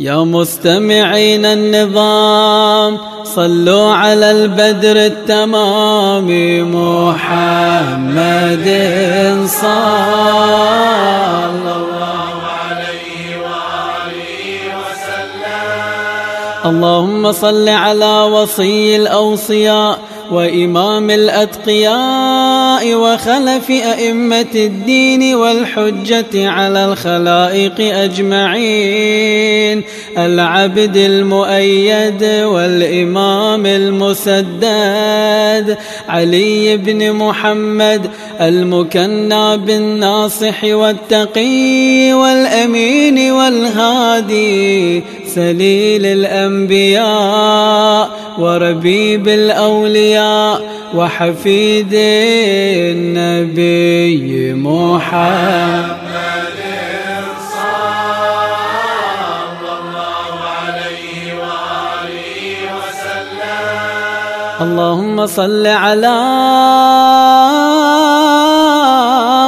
يا مستمعين النظام صلوا على البدر التمام محمد صلى الله عليه وآله وسلم. اللهم صل على وصي الأوصياء وإمام الأتقياء. وخلف أئمة الدين والحجة على الخلائق أجمعين العبد المؤيد والإمام المسدد علي بن محمد المكنى بالناصح والتقي والأمين والهادي سليل الأنبياء وربيب الأولياء وحفيد النبي محمد اللهم صل على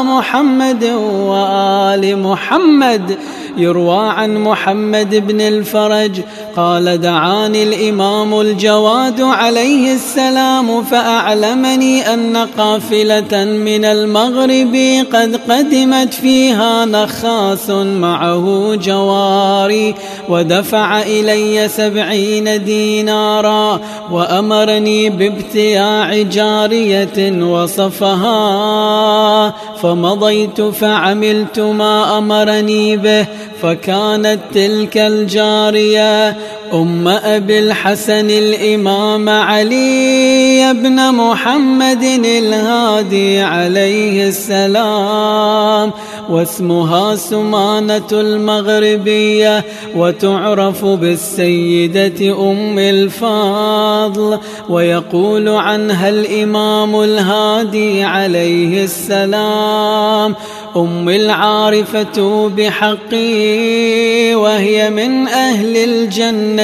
محمد وآل محمد. يروى عن محمد بن الفرج قال دعاني الإمام الجواد عليه السلام فأعلمني أن قافلة من المغرب قد قدمت فيها نخاس معه جواري ودفع إلي سبعين دينارا وأمرني بابتياع جارية وصفها فمضيت فعملت ما أمرني به فكانت تلك الجارية أم أبي الحسن الإمام علي بن محمد الهادي عليه السلام واسمها سمانة المغربية وتعرف بالسيدة أم الفضل ويقول عنها الإمام الهادي عليه السلام أم العارفة بحقي وهي من أهل الجنة.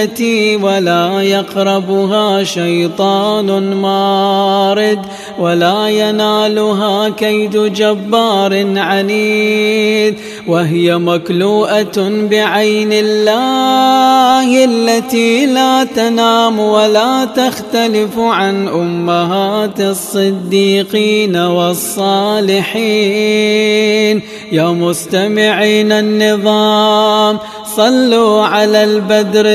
ولا يقربها شيطان مارد ولا ينالها كيد جبار عنيد وهي مكلوءة بعين الله التي لا تنام ولا تختلف عن أمهات الصديقين والصالحين. يا مستمعين النظام صلوا على البدر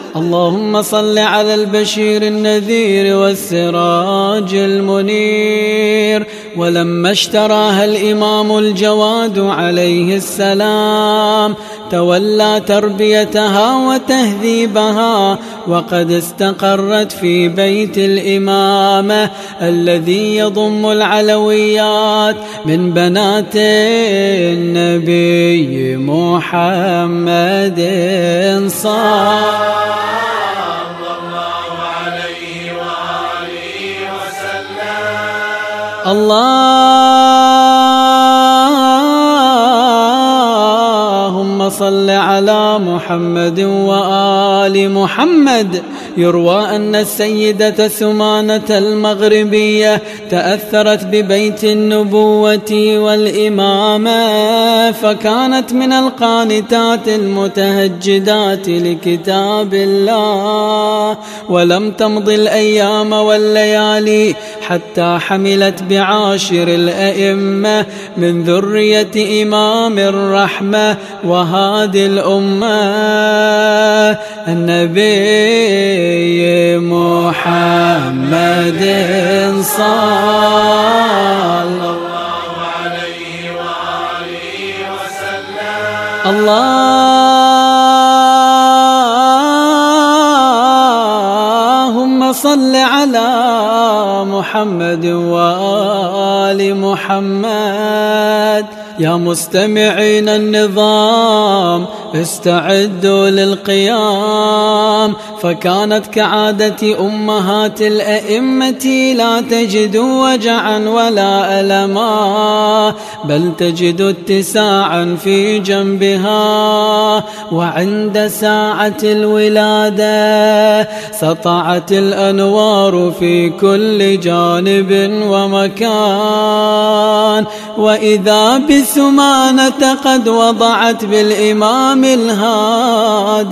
اللهم صل على البشير النذير والسراج المنير ولما اشتراها الإمام الجواد عليه السلام تولى تربيتها وتهذيبها وقد استقرت في بيت الإمامة الذي يضم العلويات من بنات النبي محمد صلى اللهم على محمد وآل محمد. يروى أن السيدة ثمانة المغربية تأثرت ببيت النبوة والإمامة فكانت من القانتات المتهجدات لكتاب الله. ولم تمض الأيام والليالي حتى حملت بعاشر الأئمة من ذرية إمام الرحمة وهادي الأمة النبي محمد صلى الله عليه وآله وسلم. اللهم صل على محمد وآل محمد. يا مستمعين النظام استعدوا للقيام. فكانت كعادة أمهات الأئمة لا تجد وجعا ولا ألما بل تجد اتساعا في جنبها. وعند ساعة الولادة سطعت الأنوار في كل جانب ومكان. وإذا بثمانة قد وضعت بالإمام الهادي.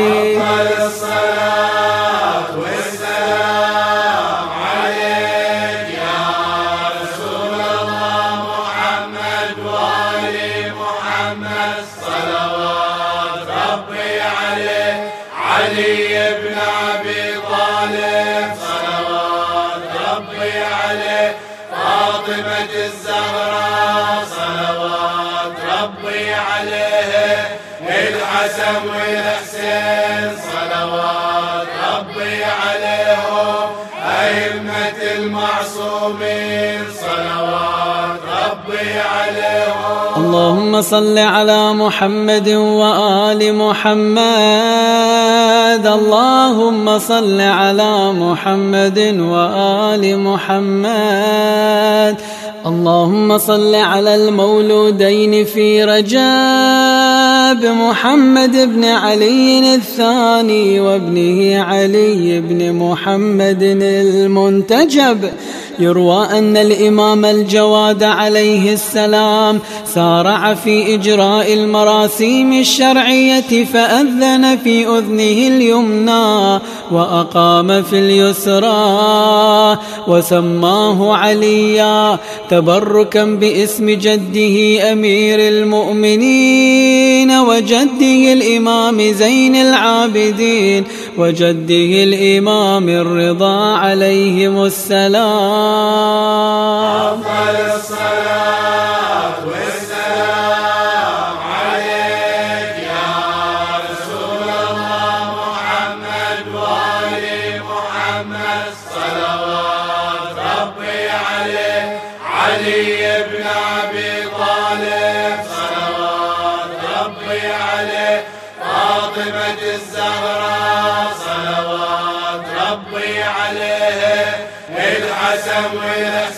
أفضل الصلاة والسلام عليك يا رسول الله محمد محمد صلوات ربي عليه الحسن والحسين صلوات ربي عليهم أئمة المعصومين صلوات ربي عليهم. اللهم صل على محمد وآل محمد. اللهم صل على محمد وآل محمد. اللهم صل على المولودين في رجاب محمد بن علي الثاني وابنه علي بن محمد المنتجب. يروى أن الإمام الجواد عليه السلام سارع في إجراء المراسيم الشرعية فأذن في أذنه اليمنى وأقام في اليسرى وسماه عليا تبركا باسم جده أمير المؤمنين وجده الإمام زين العابدين وجده الإمام الرضا عليهم السلام. أفضل الصلاة والسلام عليك يا رسول الله محمد وآل محمد صلوات ربي عليه علي بن الحسن والحسين